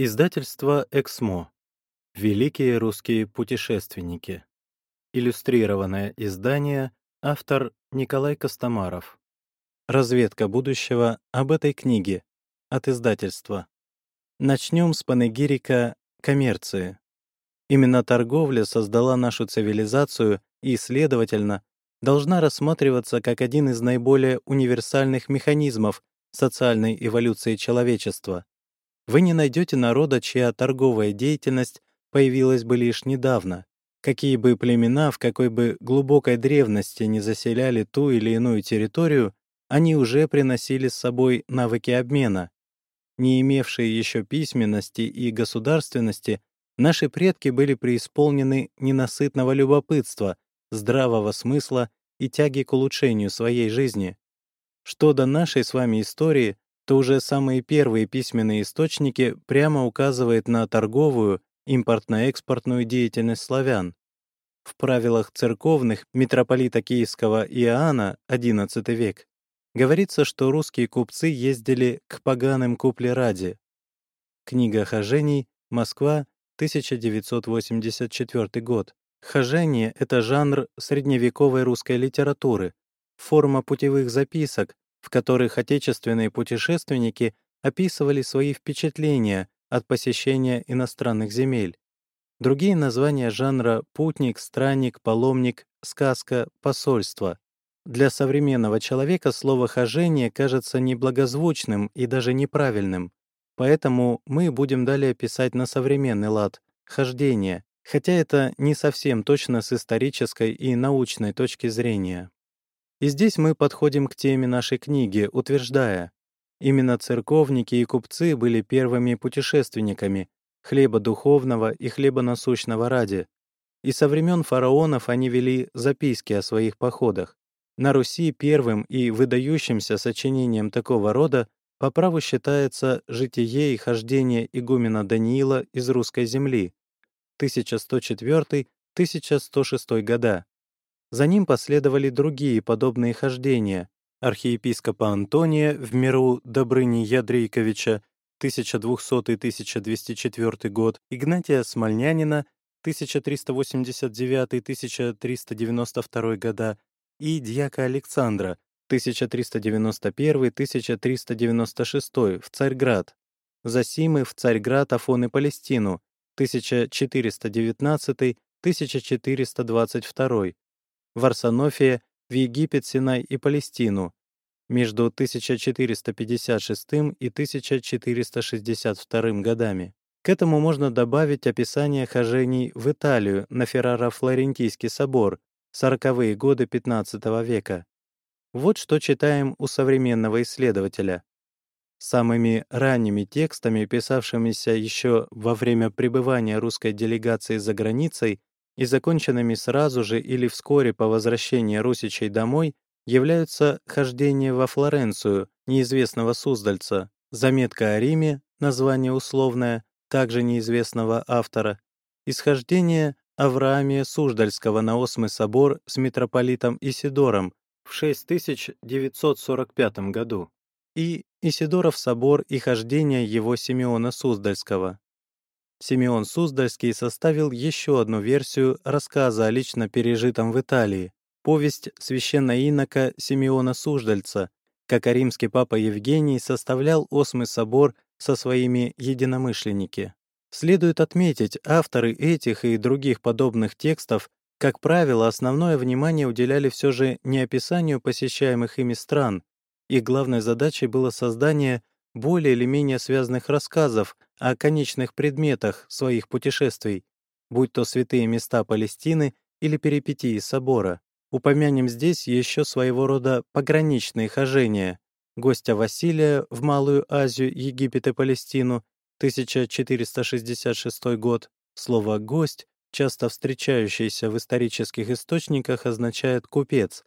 Издательство «Эксмо». Великие русские путешественники. Иллюстрированное издание. Автор Николай Костомаров. Разведка будущего об этой книге. От издательства. Начнем с панегирика коммерции. Именно торговля создала нашу цивилизацию и, следовательно, должна рассматриваться как один из наиболее универсальных механизмов социальной эволюции человечества — вы не найдете народа, чья торговая деятельность появилась бы лишь недавно. Какие бы племена в какой бы глубокой древности не заселяли ту или иную территорию, они уже приносили с собой навыки обмена. Не имевшие еще письменности и государственности, наши предки были преисполнены ненасытного любопытства, здравого смысла и тяги к улучшению своей жизни. Что до нашей с вами истории, то уже самые первые письменные источники прямо указывают на торговую, импортно-экспортную деятельность славян. В правилах церковных митрополита Киевского Иоанна XI век говорится, что русские купцы ездили к поганым купле ради. Книга хожений, Москва, 1984 год. Хожение — это жанр средневековой русской литературы, форма путевых записок, в которых отечественные путешественники описывали свои впечатления от посещения иностранных земель. Другие названия жанра — путник, странник, паломник, сказка, посольство. Для современного человека слово «хожение» кажется неблагозвучным и даже неправильным, поэтому мы будем далее писать на современный лад — «хождение», хотя это не совсем точно с исторической и научной точки зрения. И здесь мы подходим к теме нашей книги, утверждая, именно церковники и купцы были первыми путешественниками, хлеба духовного и хлеба насущного ради. И со времен фараонов они вели записки о своих походах. На Руси первым и выдающимся сочинением такого рода по праву считается «Житие и хождение игумена Даниила из русской земли» 1104-1106 года. За ним последовали другие подобные хождения. Архиепископа Антония в миру Добрыни Ядрейковича 1200-1204 год, Игнатия Смольнянина 1389-1392 года и дьяка Александра 1391-1396 в Царьград, Засимы в Царьград, Афон и Палестину 1419-1422 Варсонофия, в Египет, Синай и Палестину между 1456 и 1462 годами. К этому можно добавить описание хожений в Италию на Ферраро-Флорентийский собор, 40-е годы XV века. Вот что читаем у современного исследователя. Самыми ранними текстами, писавшимися еще во время пребывания русской делегации за границей, и законченными сразу же или вскоре по возвращении русичей домой являются хождение во Флоренцию неизвестного Суздальца, заметка о Риме, название условное, также неизвестного автора, исхождение Авраамия Суздальского на Осмый собор с митрополитом Исидором в 6945 году и Исидоров собор и хождение его Симеона Суздальского Симеон Суздальский составил еще одну версию рассказа о лично пережитом в Италии, повесть священноинока Симеона Суздальца, как римский папа Евгений составлял Осмый собор со своими единомышленники. Следует отметить, авторы этих и других подобных текстов, как правило, основное внимание уделяли все же не описанию посещаемых ими стран. Их главной задачей было создание более или менее связанных рассказов о конечных предметах своих путешествий, будь то святые места Палестины или перипетии собора. Упомянем здесь еще своего рода пограничные хожения гостя Василия в Малую Азию, Египет и Палестину, 1466 год. Слово «гость», часто встречающееся в исторических источниках, означает «купец».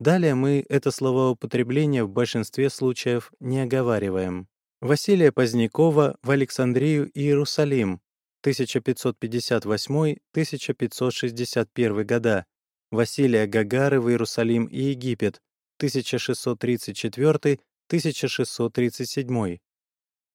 Далее мы это словоупотребление в большинстве случаев не оговариваем. Василия Позднякова в Александрию и Иерусалим 1558-1561 года, Василия Гагары в Иерусалим и Египет 1634-1637.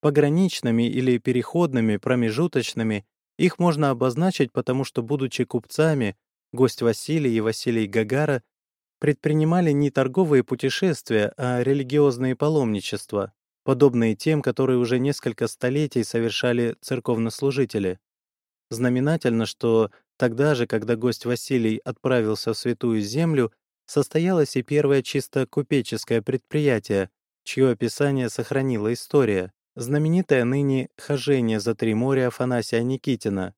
Пограничными или переходными, промежуточными их можно обозначить, потому что, будучи купцами, гость Василий и Василий Гагара предпринимали не торговые путешествия, а религиозные паломничества, подобные тем, которые уже несколько столетий совершали церковнослужители. Знаменательно, что тогда же, когда гость Василий отправился в Святую Землю, состоялось и первое чисто купеческое предприятие, чье описание сохранила история, знаменитое ныне «Хожение за три моря» Афанасия Никитина,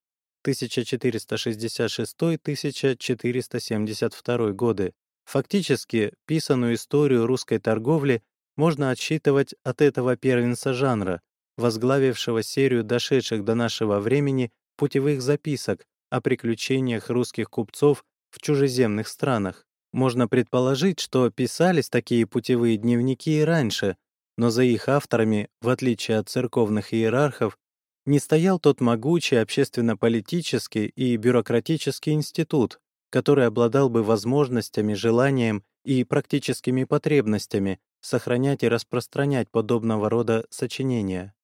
1466-1472 годы. Фактически, писанную историю русской торговли можно отсчитывать от этого первенца жанра, возглавившего серию дошедших до нашего времени путевых записок о приключениях русских купцов в чужеземных странах. Можно предположить, что писались такие путевые дневники и раньше, но за их авторами, в отличие от церковных иерархов, не стоял тот могучий общественно-политический и бюрократический институт, который обладал бы возможностями, желанием и практическими потребностями сохранять и распространять подобного рода сочинения.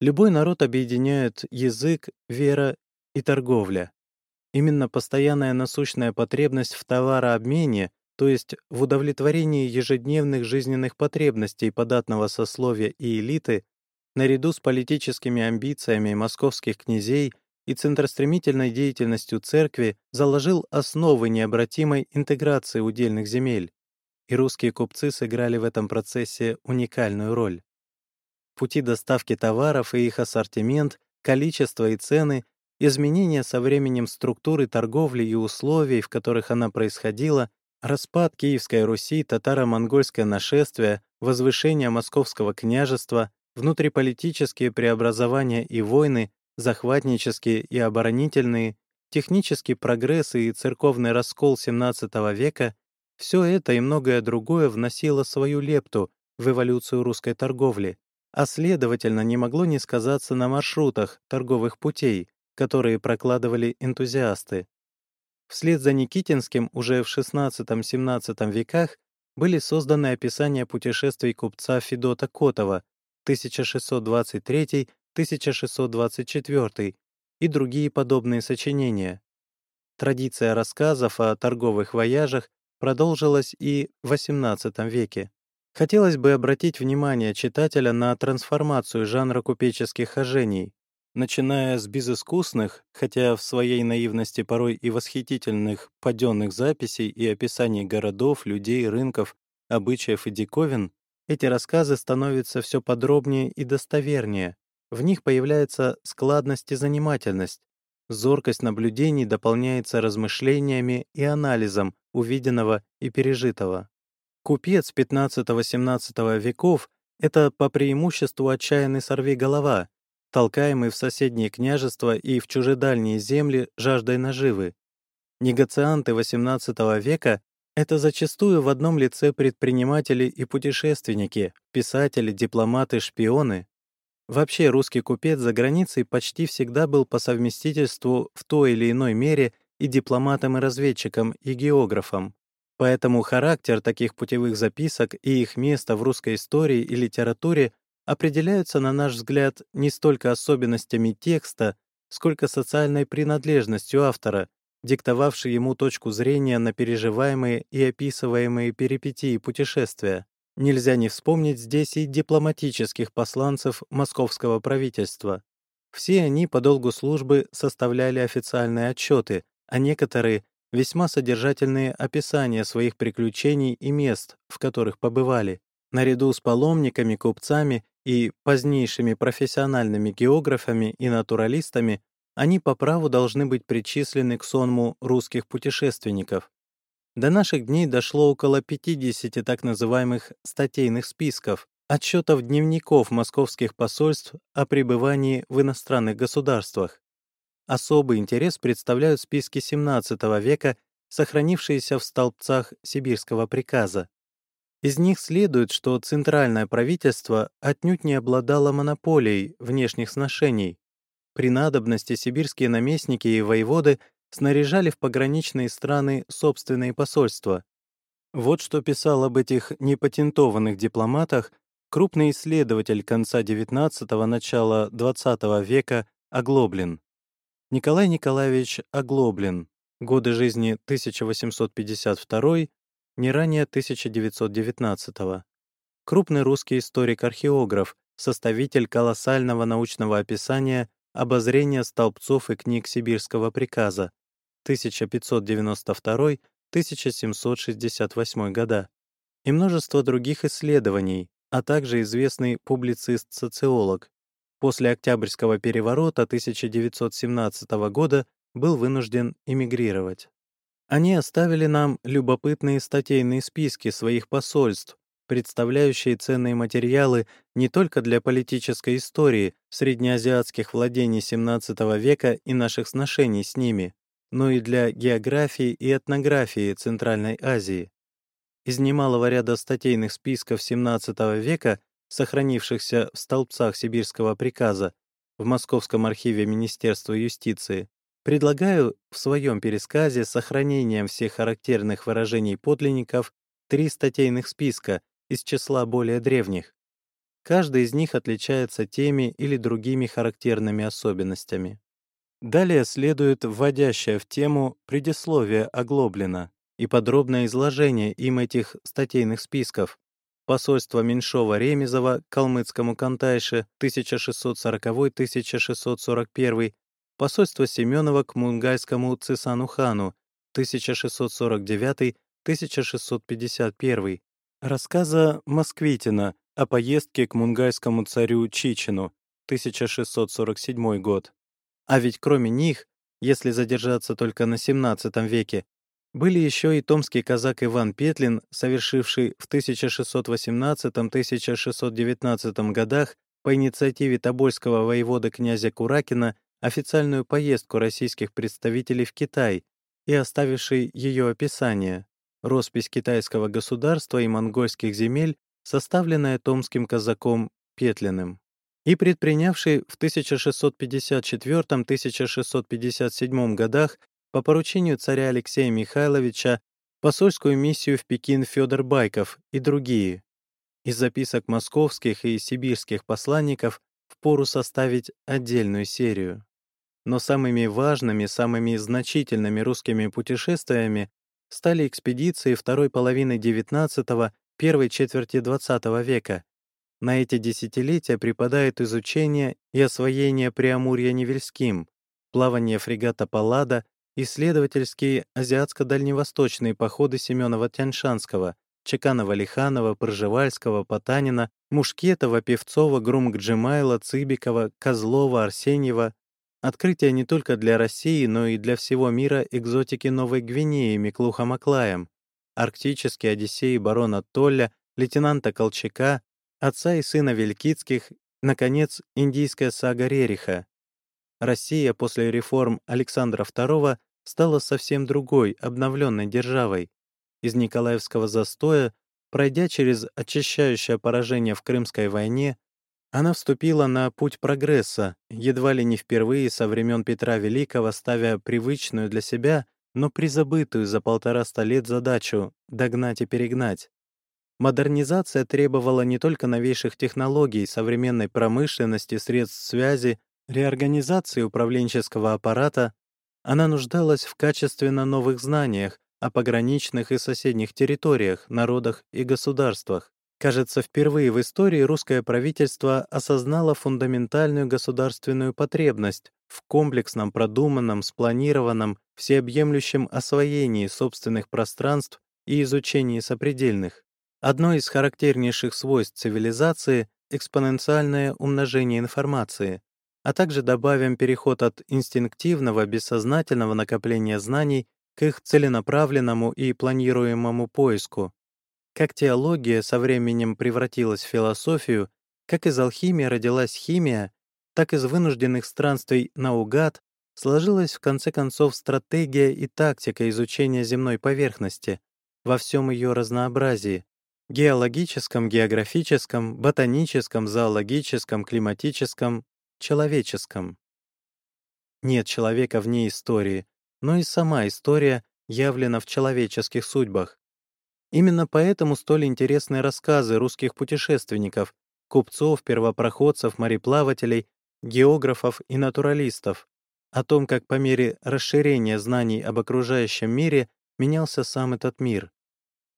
Любой народ объединяет язык, вера и торговля. Именно постоянная насущная потребность в товарообмене, то есть в удовлетворении ежедневных жизненных потребностей податного сословия и элиты, наряду с политическими амбициями московских князей и центростремительной деятельностью церкви заложил основы необратимой интеграции удельных земель, и русские купцы сыграли в этом процессе уникальную роль. Пути доставки товаров и их ассортимент, количество и цены, изменения со временем структуры торговли и условий, в которых она происходила, распад Киевской Руси, татаро-монгольское нашествие, возвышение Московского княжества, внутриполитические преобразования и войны захватнические и оборонительные, технический прогресс и церковный раскол XVII века — все это и многое другое вносило свою лепту в эволюцию русской торговли, а следовательно не могло не сказаться на маршрутах торговых путей, которые прокладывали энтузиасты. Вслед за Никитинским уже в XVI-XVII веках были созданы описания путешествий купца Федота Котова 1623 1624 и другие подобные сочинения. Традиция рассказов о торговых вояжах продолжилась и в XVIII веке. Хотелось бы обратить внимание читателя на трансформацию жанра купеческих хожений, начиная с безыскусных, хотя в своей наивности порой и восхитительных паденных записей и описаний городов, людей, рынков, обычаев и диковин, эти рассказы становятся все подробнее и достовернее, в них появляется складность и занимательность. Зоркость наблюдений дополняется размышлениями и анализом увиденного и пережитого. Купец XV-XVII веков — это по преимуществу отчаянный сорвиголова, толкаемый в соседние княжества и в чужедальние земли жаждой наживы. Негацианты XVIII века — это зачастую в одном лице предприниматели и путешественники, писатели, дипломаты, шпионы, Вообще русский купец за границей почти всегда был по совместительству в той или иной мере и дипломатом, и разведчиком, и географом. Поэтому характер таких путевых записок и их место в русской истории и литературе определяются, на наш взгляд, не столько особенностями текста, сколько социальной принадлежностью автора, диктовавшей ему точку зрения на переживаемые и описываемые перипетии путешествия. Нельзя не вспомнить здесь и дипломатических посланцев московского правительства. Все они по долгу службы составляли официальные отчеты, а некоторые — весьма содержательные описания своих приключений и мест, в которых побывали. Наряду с паломниками, купцами и позднейшими профессиональными географами и натуралистами они по праву должны быть причислены к сонму русских путешественников. До наших дней дошло около 50 так называемых статейных списков, отчетов дневников московских посольств о пребывании в иностранных государствах. Особый интерес представляют списки XVII века, сохранившиеся в столбцах сибирского приказа. Из них следует, что центральное правительство отнюдь не обладало монополией внешних сношений. При надобности сибирские наместники и воеводы снаряжали в пограничные страны собственные посольства. Вот что писал об этих непатентованных дипломатах крупный исследователь конца XIX – начала XX века Оглоблин. Николай Николаевич Оглоблин. Годы жизни 1852, не ранее 1919 -го. Крупный русский историк-археограф, составитель колоссального научного описания обозрения столбцов и книг Сибирского приказа 1592-1768 года и множество других исследований, а также известный публицист-социолог. После Октябрьского переворота 1917 года был вынужден эмигрировать. Они оставили нам любопытные статейные списки своих посольств, представляющие ценные материалы не только для политической истории среднеазиатских владений XVII века и наших сношений с ними, но и для географии и этнографии Центральной Азии. Из немалого ряда статейных списков XVII века, сохранившихся в столбцах сибирского приказа в Московском архиве Министерства юстиции, предлагаю в своем пересказе сохранением всех характерных выражений подлинников три статейных списка, из числа более древних. Каждый из них отличается теми или другими характерными особенностями. Далее следует вводящее в тему предисловие Оглоблина и подробное изложение им этих статейных списков. Посольство Меньшова-Ремезова калмыцкому Кантайше 1640-1641, посольство Семенова к мунгайскому Цисану-хану 1649-1651, Рассказа Москвитина о поездке к мунгайскому царю Чичину, 1647 год. А ведь кроме них, если задержаться только на XVII веке, были еще и томский казак Иван Петлин, совершивший в 1618-1619 годах по инициативе Тобольского воевода князя Куракина официальную поездку российских представителей в Китай и оставивший ее описание. Роспись китайского государства и монгольских земель, составленная томским казаком Петлиным, и предпринявший в 1654-1657 годах по поручению царя Алексея Михайловича посольскую миссию в Пекин Федор Байков и другие. Из записок московских и сибирских посланников впору составить отдельную серию. Но самыми важными, самыми значительными русскими путешествиями стали экспедиции второй половины XIX — первой четверти XX века. На эти десятилетия припадает изучение и освоение Преамурья Невельским, плавание фрегата «Паллада», исследовательские азиатско-дальневосточные походы Семенова-Тяньшанского, Чеканова-Лиханова, Пржевальского, Потанина, Мушкетова, Певцова, Грумк-Джемайла, Цыбикова, Козлова, Арсеньева, Открытие не только для России, но и для всего мира экзотики Новой Гвинеи Миклуха Маклаем, арктические Одиссеи барона Толля, лейтенанта Колчака, отца и сына Великицких, наконец, индийская сага Рериха. Россия после реформ Александра II стала совсем другой, обновленной державой. Из Николаевского застоя, пройдя через очищающее поражение в Крымской войне, она вступила на путь прогресса, едва ли не впервые со времен Петра Великого ставя привычную для себя, но призабытую за полтораста лет задачу — догнать и перегнать. Модернизация требовала не только новейших технологий, современной промышленности, средств связи, реорганизации управленческого аппарата, она нуждалась в качественно новых знаниях о пограничных и соседних территориях, народах и государствах. Кажется, впервые в истории русское правительство осознало фундаментальную государственную потребность в комплексном, продуманном, спланированном, всеобъемлющем освоении собственных пространств и изучении сопредельных. Одно из характернейших свойств цивилизации — экспоненциальное умножение информации, а также добавим переход от инстинктивного, бессознательного накопления знаний к их целенаправленному и планируемому поиску. Как теология со временем превратилась в философию, как из алхимии родилась химия, так из вынужденных странствий наугад сложилась в конце концов стратегия и тактика изучения земной поверхности во всем ее разнообразии — геологическом, географическом, ботаническом, зоологическом, климатическом, человеческом. Нет человека вне истории, но и сама история явлена в человеческих судьбах. Именно поэтому столь интересны рассказы русских путешественников, купцов, первопроходцев, мореплавателей, географов и натуралистов, о том, как по мере расширения знаний об окружающем мире менялся сам этот мир.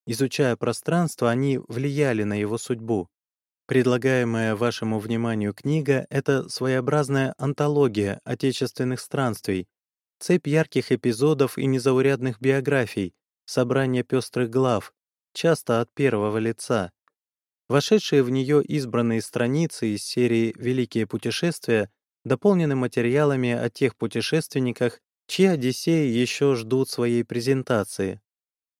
Изучая пространство, они влияли на его судьбу. Предлагаемая вашему вниманию книга — это своеобразная антология отечественных странствий, цепь ярких эпизодов и незаурядных биографий, собрание пестрых глав, часто от первого лица. Вошедшие в нее избранные страницы из серии «Великие путешествия» дополнены материалами о тех путешественниках, чьи Одиссеи еще ждут своей презентации.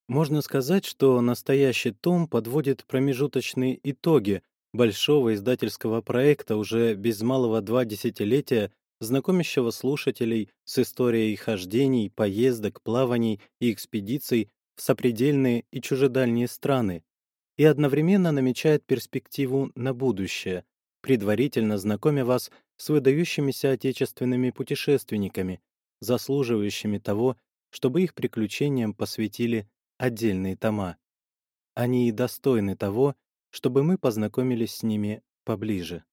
Можно сказать, что настоящий том подводит промежуточные итоги большого издательского проекта уже без малого два десятилетия, знакомящего слушателей с историей хождений, поездок, плаваний и экспедиций в сопредельные и чужедальние страны, и одновременно намечает перспективу на будущее, предварительно знакомя вас с выдающимися отечественными путешественниками, заслуживающими того, чтобы их приключениям посвятили отдельные тома. Они и достойны того, чтобы мы познакомились с ними поближе.